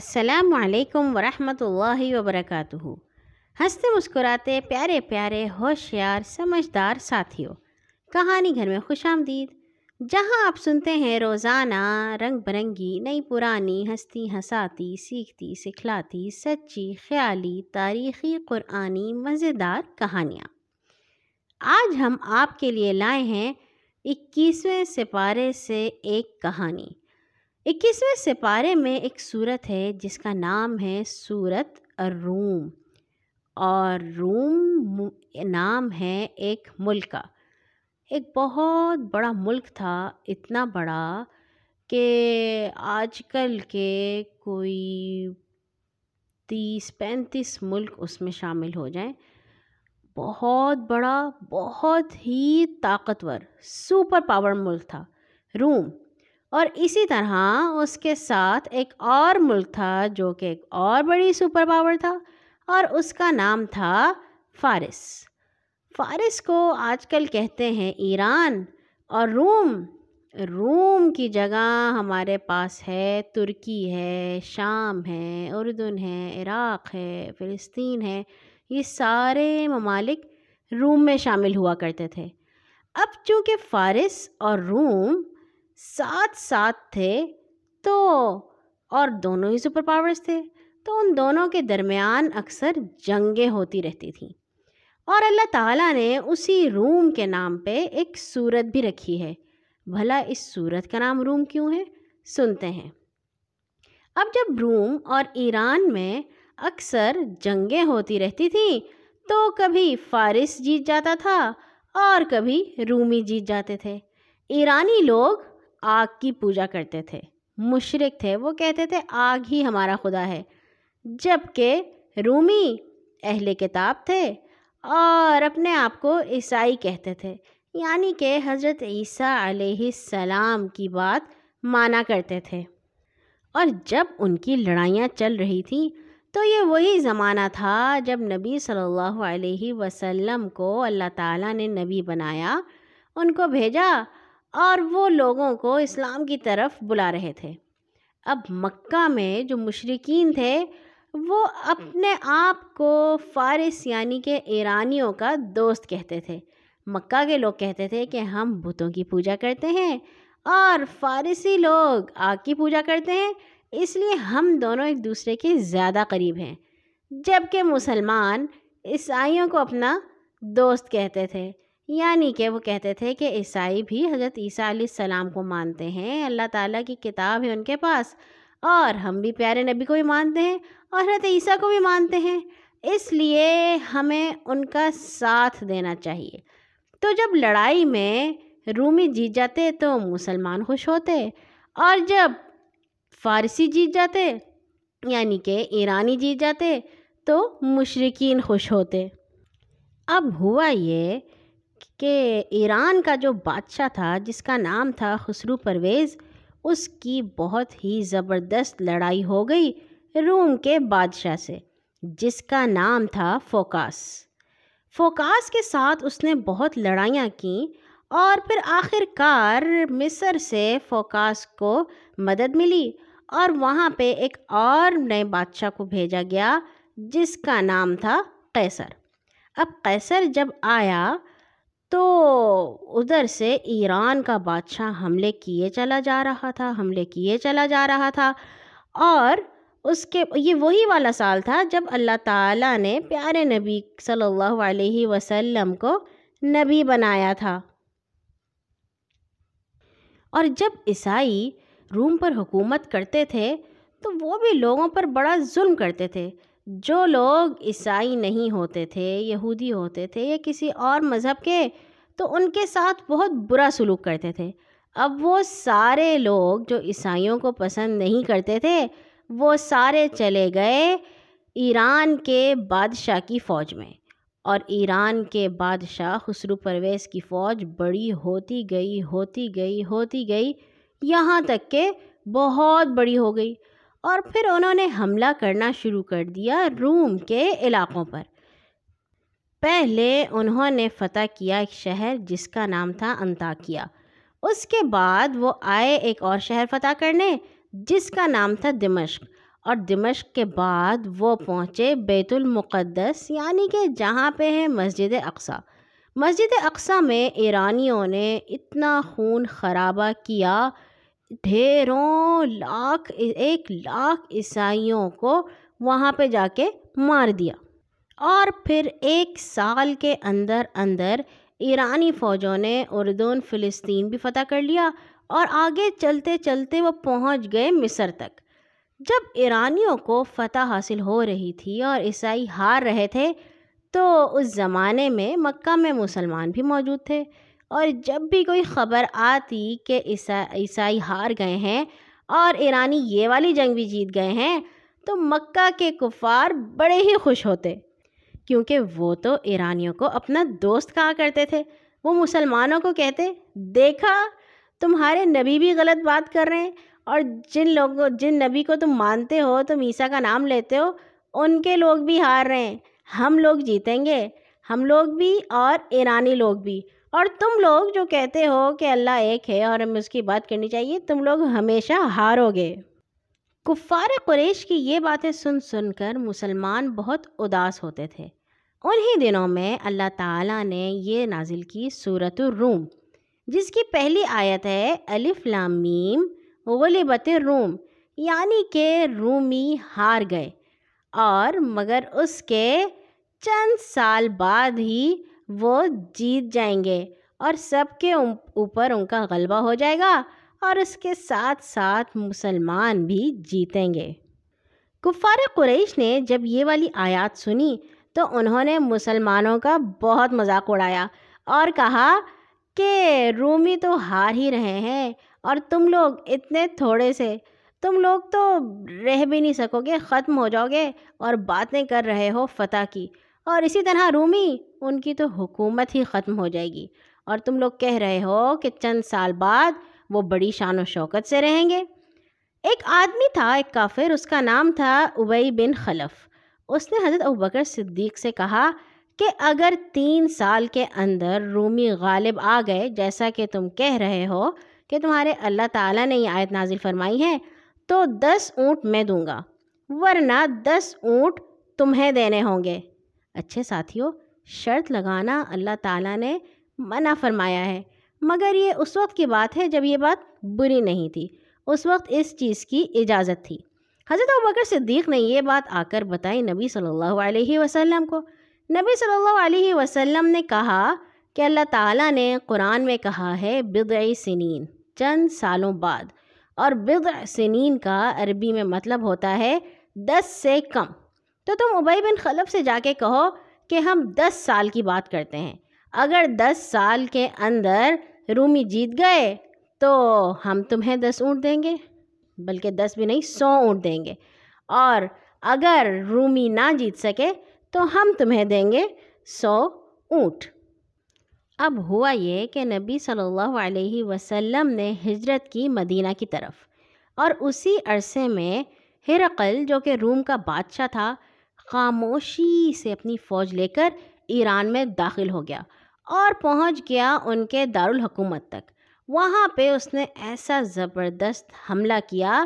السلام علیکم ورحمۃ اللہ وبرکاتہ۔ ہنستے مسکراتے پیارے پیارے ہوشیار سمجھدار ساتھیوں، کہانی گھر میں خوش آمدید۔ جہاں آپ سنتے ہیں روزانہ رنگ برنگی، نئی پرانی ہستی ہساتی سیکھتی سکھلاتی، سچی، خیالی، تاریخی، قرآنی، مزیدار کہانیاں۔ آج ہم آپ کے لیے لائے ہیں اکیسویں سپارے سے ایک کہانی۔ اکیسویں سپارے میں ایک صورت ہے جس کا نام ہے صورت الروم اور روم نام ہے ایک ملک کا ایک بہت بڑا ملک تھا، اتنا بڑا کہ آج کل کے کوئی تیس، پینتیس ملک اس میں شامل ہو جائیں۔ بہت بڑا، بہت ہی طاقتور سپر پاور ملک تھا۔ روم اور اسی طرح اس کے ساتھ ایک اور ملک تھا جو کہ ایک اور بڑی سپر پاور تھا اور اس کا نام تھا فارس۔ فارس کو آج کل کہتے ہیں ایران اور روم۔ روم کی جگہ ہمارے پاس ہے، ترکی ہے، شام ہے، اردن ہے، عراق ہے، فلسطین ہے۔ یہ سارے ممالک روم میں شامل ہوا کرتے تھے۔ اب چونکہ فارس اور روم ساتھ ساتھ تھے، تو اور دونوں ہی سپر پاورس تھے۔ تو ان دونوں کے درمیان اکثر جنگیں ہوتی رہتی تھیں۔ اور اللہ تعالیٰ نے اسی روم کے نام پہ ایک صورت بھی رکھی ہے۔ بھلا اس صورت کا نام روم کیوں ہے؟ سنتے ہیں۔ اب جب روم اور ایران میں اکثر جنگیں ہوتی رہتی تھیں، تو کبھی فارس جیت جاتا تھا اور کبھی رومی جیت جاتے تھے۔ ایرانی لوگ آگ کی پوجا کرتے تھے۔ مشرق تھے، وہ کہتے تھے، آگ ہی ہمارا خدا ہے۔ جبکہ رومی اہل کتاب تھے اور اپنے آپ کو عیسائی کہتے تھے۔ یعنی کہ حضرت عیسیٰ علیہ السلام کی بات مانا کرتے تھے۔ اور جب ان کی لڑائیاں چل رہی تھیں، تو یہ وہی زمانہ تھا جب نبی صلی اللہ علیہ وسلم کو اللہ تعالیٰ نے نبی بنایا، ان کو بھیجا اور وہ لوگوں کو اسلام کی طرف بلا رہے تھے۔ اب مکہ میں جو مشرقین تھے، وہ اپنے آپ کو فارس یعنی کہ ایرانیوں کا دوست کہتے تھے۔ مکہ کے لوگ کہتے تھے کہ ہم بتوں کی پوجا کرتے ہیں اور فارسی لوگ آگ کی پوجا کرتے ہیں، اس لیے ہم دونوں ایک دوسرے کے زیادہ قریب ہیں۔ جبکہ مسلمان عیسائیوں کو اپنا دوست کہتے تھے۔ یعنی کہ وہ کہتے تھے کہ عیسائی بھی حضرت عیسیٰ علیہ السلام کو مانتے ہیں، اللہ تعالیٰ کی کتاب ہے ان کے پاس، اور ہم بھی پیارے نبی کو بھی مانتے ہیں اور حضرت عیسیٰ کو بھی مانتے ہیں۔ اس لیے ہمیں ان کا ساتھ دینا چاہیے۔ تو جب لڑائی میں رومی جیت جاتے تو مسلمان خوش ہوتے، اور جب فارسی جیت جاتے یعنی کہ ایرانی جیت جاتے تو مشرقین خوش ہوتے۔ اب ہوا یہ کہ ایران کا جو بادشاہ تھا، جس کا نام تھا خسرو پرویز، اس کی بہت ہی زبردست لڑائی ہو گئی روم کے بادشاہ سے، جس کا نام تھا فوکاس۔ فوکاس کے ساتھ اس نے بہت لڑائیاں کیں اور پھر آخر کار مصر سے فوکاس کو مدد ملی اور وہاں پہ ایک اور نئے بادشاہ کو بھیجا گیا، جس کا نام تھا قیصر۔ اب قیصر جب آیا تو ادھر سے ایران کا بادشاہ حملے کیے چلا جا رہا تھا، حملے کیے چلا جا رہا تھا۔ اور اس کے، یہ وہی والا سال تھا جب اللہ تعالیٰ نے پیارے نبی صلی اللہ علیہ وسلم کو نبی بنایا تھا۔ اور جب عیسائی روم پر حکومت کرتے تھے تو وہ بھی لوگوں پر بڑا ظلم کرتے تھے۔ جو لوگ عیسائی نہیں ہوتے تھے، یہودی ہوتے تھے یا کسی اور مذہب کے تو ان کے ساتھ بہت برا سلوک کرتے تھے۔ اب وہ سارے لوگ جو عیسائیوں کو پسند نہیں کرتے تھے، وہ سارے چلے گئے ایران کے بادشاہ کی فوج میں۔ اور ایران کے بادشاہ خسرو پرویز کی فوج بڑی ہوتی گئی ہوتی گئی ہوتی گئی۔ یہاں تک کہ بہت بڑی ہو گئی۔ اور پھر انہوں نے حملہ کرنا شروع کر دیا روم کے علاقوں پر۔ پہلے انہوں نے فتح کیا ایک شہر جس کا نام تھا انتاکیا۔ اس کے بعد وہ آئے ایک اور شہر فتح کرنے جس کا نام تھا دمشق۔ اور دمشق کے بعد وہ پہنچے بیت المقدس یعنی کہ جہاں پہ ہے مسجد اقصا مسجد اقصا میں ایرانیوں نے اتنا خون خرابہ کیا، ڈھیروں لاکھ، ایک لاکھ عیسائیوں کو وہاں پہ جا کے مار دیا۔ اور پھر ایک سال کے اندر اندر ایرانی فوجوں نے اردن، فلسطین بھی فتح کر لیا اور آگے چلتے چلتے وہ پہنچ گئے مصر تک۔ جب ایرانیوں کو فتح حاصل ہو رہی تھی اور عیسائی ہار رہے تھے، تو اس زمانے میں مکہ میں مسلمان بھی موجود تھے۔ اور جب بھی کوئی خبر آتی کہ عیسائی ہار گئے ہیں اور ایرانی یہ والی جنگ بھی جیت گئے ہیں، تو مکہ کے کفار بڑے ہی خوش ہوتے۔ کیونکہ وہ تو ایرانیوں کو اپنا دوست کہا کرتے تھے۔ وہ مسلمانوں کو کہتے، دیکھا، تمہارے نبی بھی غلط بات کر رہے ہیں، اور جن لوگوں، جن نبی کو تم مانتے ہو، تم عیسیٰ کا نام لیتے ہو، ان کے لوگ بھی ہار رہے ہیں۔ ہم لوگ جیتیں گے، ہم لوگ بھی اور ایرانی لوگ بھی۔ اور تم لوگ جو کہتے ہو کہ اللہ ایک ہے اور ہمیں اس کی بات کرنی چاہیے، تم لوگ ہمیشہ ہارو گے۔ کفار قریش کی یہ باتیں سن سن کر مسلمان بہت اداس ہوتے تھے۔ انہی دنوں میں اللہ تعالیٰ نے یہ نازل کی صورت الروم، جس کی پہلی آیت ہے الف لامیم غلبت روم یعنی کہ رومی ہار گئے۔ اور مگر اس کے چند سال بعد ہی وہ جیت جائیں گے اور سب کے اوپر ان کا غلبہ ہو جائے گا اور اس کے ساتھ ساتھ مسلمان بھی جیتیں گے۔ کفار قریش نے جب یہ والی آیات سنی تو انہوں نے مسلمانوں کا بہت مذاق اڑایا اور کہا کہ رومی تو ہار ہی رہے ہیں اور تم لوگ اتنے تھوڑے سے، تم لوگ تو رہ بھی نہیں سکو گے، ختم ہو جاؤ گے اور باتیں کر رہے ہو فتح کی۔ اور اسی طرح رومی، ان کی تو حکومت ہی ختم ہو جائے گی۔ اور تم لوگ کہہ رہے ہو کہ چند سال بعد وہ بڑی شان و شوکت سے رہیں گے۔ ایک آدمی تھا، ایک کافر، اس کا نام تھا ابئی بن خلف۔ اس نے حضرت ابکر صدیق سے کہا کہ اگر تین سال کے اندر رومی غالب آ گئے، جیسا کہ تم کہہ رہے ہو کہ تمہارے اللہ تعالیٰ نے یہ آیت نازل فرمائی ہے، تو دس اونٹ میں دوں گا، ورنہ دس اونٹ تمہیں دینے ہوں گے۔ اچھے ساتھیوں شرط لگانا اللہ تعالیٰ نے منع فرمایا ہے، مگر یہ اس وقت کی بات ہے جب یہ بات بری نہیں تھی۔ اس وقت اس چیز کی اجازت تھی۔ حضرت بکر صدیق نے یہ بات آ کر بتائی نبی صلی اللہ علیہ وسلم کو۔ نبی صلی اللہ علیہ وسلم نے کہا کہ اللہ تعالیٰ نے قرآن میں کہا ہے بضع سنین، چند سالوں بعد۔ اور بضع سنین کا عربی میں مطلب ہوتا ہے، دس سے کم۔ تو تم ابئی بن خلف سے جا کے کہو کہ ہم دس سال کی بات کرتے ہیں۔ اگر دس سال کے اندر رومی جیت گئے، تو ہم تمہیں دس اونٹ دیں گے۔ بلکہ دس بھی نہیں، سو اونٹ دیں گے۔ اور اگر رومی نہ جیت سکے تو ہم تمہیں دیں گے سو اونٹ۔ اب ہوا یہ کہ نبی صلی اللہ علیہ وسلم نے ہجرت کی مدینہ کی طرف۔ اور اسی عرصے میں ہرقل، جو کہ روم کا بادشاہ تھا، خاموشی سے اپنی فوج لے کر ایران میں داخل ہو گیا اور پہنچ گیا ان کے دارالحکومت تک۔ وہاں پہ اس نے ایسا زبردست حملہ کیا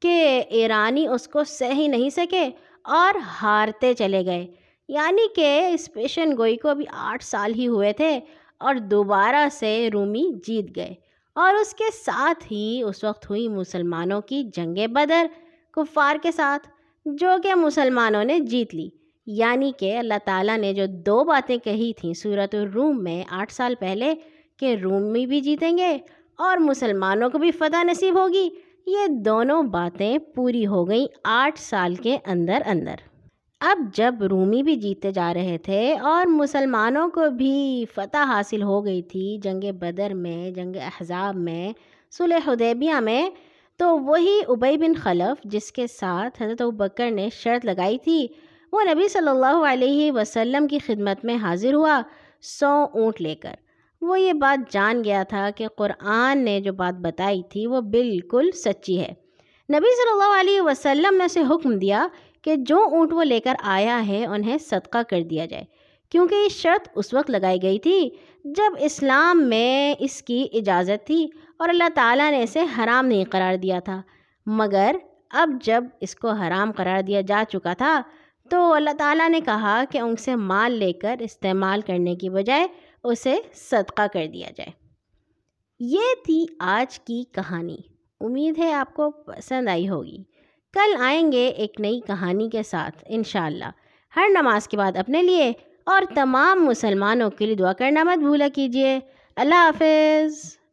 کہ ایرانی اس کو سہ ہی نہیں سکے اور ہارتے چلے گئے۔ یعنی کہ اس پیشن گوئی کو ابھی آٹھ سال ہی ہوئے تھے اور دوبارہ سے رومی جیت گئے۔ اور اس کے ساتھ ہی اس وقت ہوئی مسلمانوں کی جنگ بدر، کفار کے ساتھ، جو کہ مسلمانوں نے جیت لی۔ یعنی کہ اللہ تعالیٰ نے جو دو باتیں کہی تھیں صورت الروم میں آٹھ سال پہلے کہ رومی بھی جیتیں گے اور مسلمانوں کو بھی فتح نصیب ہوگی۔ یہ دونوں باتیں پوری ہو گئیں آٹھ سال کے اندر اندر۔ اب جب رومی بھی جیتے جا رہے تھے اور مسلمانوں کو بھی فتح حاصل ہو گئی تھی جنگ بدر میں، جنگ احزاب میں، صلح حدیبیہ میں، تو وہی ابئی بن خلف جس کے ساتھ حضرت بکر نے شرط لگائی تھی، وہ نبی صلی اللہ علیہ وسلم کی خدمت میں حاضر ہوا، سو اونٹ لے کر۔ وہ یہ بات جان گیا تھا کہ قرآن نے جو بات بتائی تھی وہ بالکل سچی ہے۔ نبی صلی اللہ علیہ وسلم نے اسے حکم دیا کہ جو اونٹ وہ لے کر آیا ہے انہیں صدقہ کر دیا جائے۔ کیونکہ یہ شرط اس وقت لگائی گئی تھی جب اسلام میں اس کی اجازت تھی اور اللہ تعالیٰ نے اسے حرام نہیں قرار دیا تھا۔ مگر اب جب اس کو حرام قرار دیا جا چکا تھا تو اللہ تعالیٰ نے کہا کہ ان سے مال لے کر استعمال کرنے کی بجائے اسے صدقہ کر دیا جائے۔ یہ تھی آج کی کہانی۔ امید ہے آپ کو پسند آئی ہوگی۔ کل آئیں گے ایک نئی کہانی کے ساتھ، انشاءاللہ۔ ہر نماز کے بعد اپنے لیے اور تمام مسلمانوں کے لیے دعا کرنا مت بھولا کیجیے۔ اللہ حافظ۔